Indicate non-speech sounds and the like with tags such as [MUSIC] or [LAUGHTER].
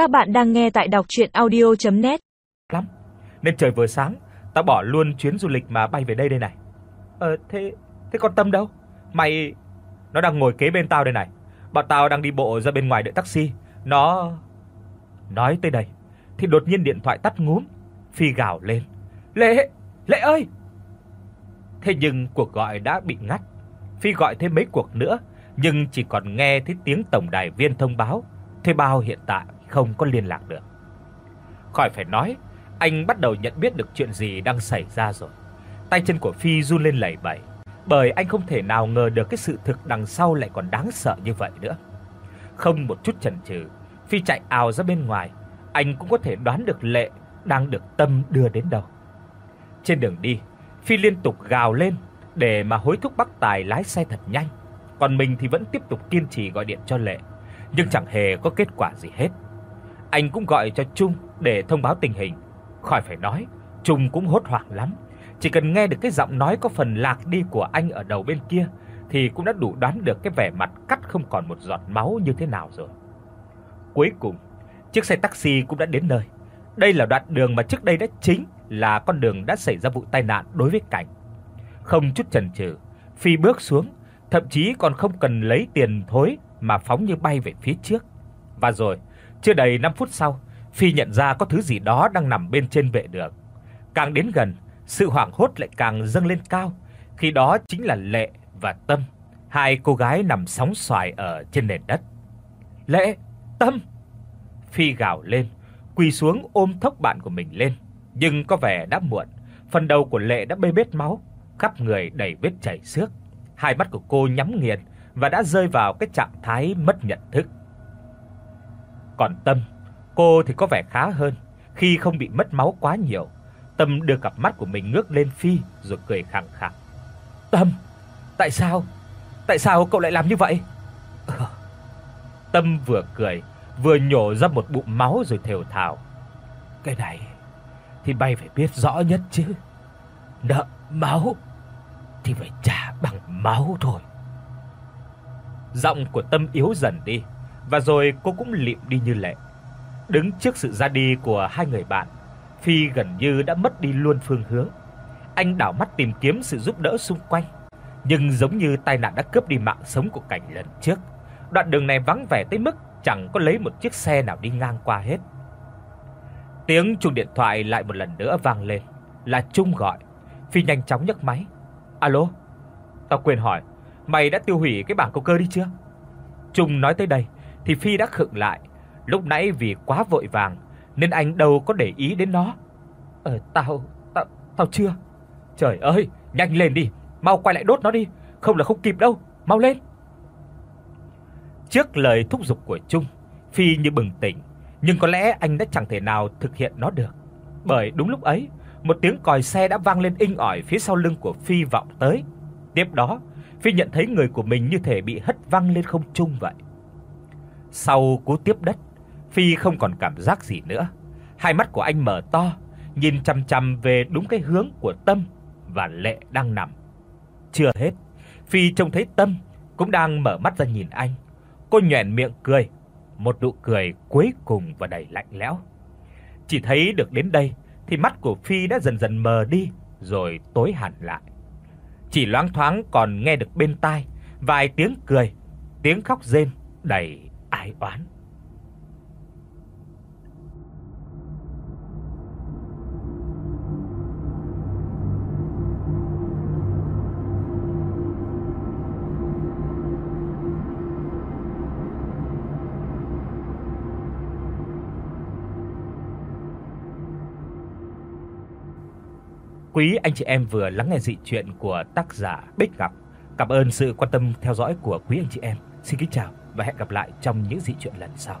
Các bạn đang nghe tại đọc audio net Lắm. Nên trời vừa sáng, tao bỏ luôn chuyến du lịch mà bay về đây đây này. Ờ thế thế con Tâm đâu? Mày nó đang ngồi kế bên tao đây này. Bọn tao đang đi bộ ra bên ngoài đợi taxi. Nó nói tới đây thì đột nhiên điện thoại tắt ngúm, Phi gào lên. "Lệ, Lệ ơi!" Thế nhưng cuộc gọi đã bị ngắt. Phi gọi thêm mấy cuộc nữa, nhưng chỉ còn nghe thấy tiếng tổng đài viên thông báo, thuê bao hiện tại không có liên lạc được. Khỏi phải nói, anh bắt đầu nhận biết được chuyện gì đang xảy ra rồi. Tay chân của Phi run lên lẩy bẩy, bởi anh không thể nào ngờ được cái sự thực đằng sau lại còn đáng sợ như vậy nữa. Không một chút chần chừ, Phi chạy ào ra bên ngoài, anh cũng có thể đoán được Lệ đang được Tâm đưa đến đâu. Trên đường đi, Phi liên tục gào lên để mà hối thúc Bắc Tài lái xe thật nhanh, còn mình thì vẫn tiếp tục kiên trì gọi điện cho Lệ, nhưng chẳng hề có kết quả gì hết. Anh cũng gọi cho Trung để thông báo tình hình, khỏi phải nói, Trung cũng hốt hoảng lắm, chỉ cần nghe được cái giọng nói có phần lạc đi của anh ở đầu bên kia thì cũng đã đủ đoán được cái vẻ mặt cắt không còn một giọt máu như thế nào rồi. Cuối cùng, chiếc xe taxi cũng đã đến nơi. Đây là đoạn đường mà trước đây đã chính là con đường đã xảy ra vụ tai nạn đối với Cảnh. Không chút chần chừ, Phi bước xuống, thậm chí còn không cần lấy tiền thối mà phóng như bay về phía trước. Và rồi, chưa đầy 5 phút sau, Phi nhận ra có thứ gì đó đang nằm bên trên vệ đường. Càng đến gần, sự hoảng hốt lại càng dâng lên cao, khi đó chính là Lệ và Tâm, hai cô gái nằm sóng xoài ở trên nền đất. "Lệ, Tâm!" Phi gào lên, quỳ xuống ôm thốc bạn của mình lên, nhưng có vẻ đã muộn, phần đầu của Lệ đã bê bết máu, khắp người đầy vết chảy xước. Hai mắt của cô nhắm nghiền và đã rơi vào cái trạng thái mất nhận thức. Còn Tâm, cô thì có vẻ khá hơn, khi không bị mất máu quá nhiều. Tâm đưa cặp mắt của mình ngước lên Phi rồi cười khẳng khẳng. "Tâm, tại sao? Tại sao cậu lại làm như vậy?" [LAUGHS] Tâm vừa cười, vừa nhổ ra một bụng máu rồi thều thào. "Cái này thì bay phải biết rõ nhất chứ. Nợ máu thì phải trả bằng máu thôi." Giọng của Tâm yếu dần đi, và rồi cô cũng lịm đi như lệ. Đứng trước sự ra đi của hai người bạn, Phi gần như đã mất đi luôn phương hướng. Anh đảo mắt tìm kiếm sự giúp đỡ xung quanh, nhưng giống như tai nạn đã cướp đi mạng sống của cảnh lần trước. Đoạn đường này vắng vẻ tới mức chẳng có lấy một chiếc xe nào đi ngang qua hết. Tiếng chuông điện thoại lại một lần nữa vang lên, là Trung gọi. Phi nhanh chóng nhấc máy. "Alo, tao quên hỏi, mày đã tiêu hủy cái bảng câu cơ đi chưa?" Trung nói tới đây thì Phi đã khựng lại, lúc nãy vì quá vội vàng nên anh đâu có để ý đến nó. "Ờ tao tao tao chưa." "Trời ơi, nhanh lên đi, mau quay lại đốt nó đi, không là không kịp đâu, mau lên." Trước lời thúc giục của Trung, Phi như bừng tỉnh, nhưng có lẽ anh đã chẳng thể nào thực hiện nó được. Bởi đúng lúc ấy, một tiếng còi xe đã vang lên inh ỏi phía sau lưng của Phi vọng tới. Tiếp đó, Phi nhận thấy người của mình như thể bị hất văng lên không trung vậy. Sau cú tiếp đất, Phi không còn cảm giác gì nữa. Hai mắt của anh mở to, nhìn chằm chằm về đúng cái hướng của Tâm và Lệ đang nằm. Chưa hết, Phi trông thấy Tâm cũng đang mở mắt ra nhìn anh. Cô nhoẻn miệng cười, một nụ cười cuối cùng và đầy lạnh lẽo. Chỉ thấy được đến đây thì mắt của Phi đã dần dần mờ đi rồi tối hẳn lại. Chỉ loáng thoáng còn nghe được bên tai vài tiếng cười, tiếng khóc rên đầy đại oán. Quý anh chị em vừa lắng nghe dị truyện của tác giả Bích Ngọc. Cảm ơn sự quan tâm theo dõi của quý anh chị em. Xin kính chào và hẹn gặp lại trong những dị truyện lần sau.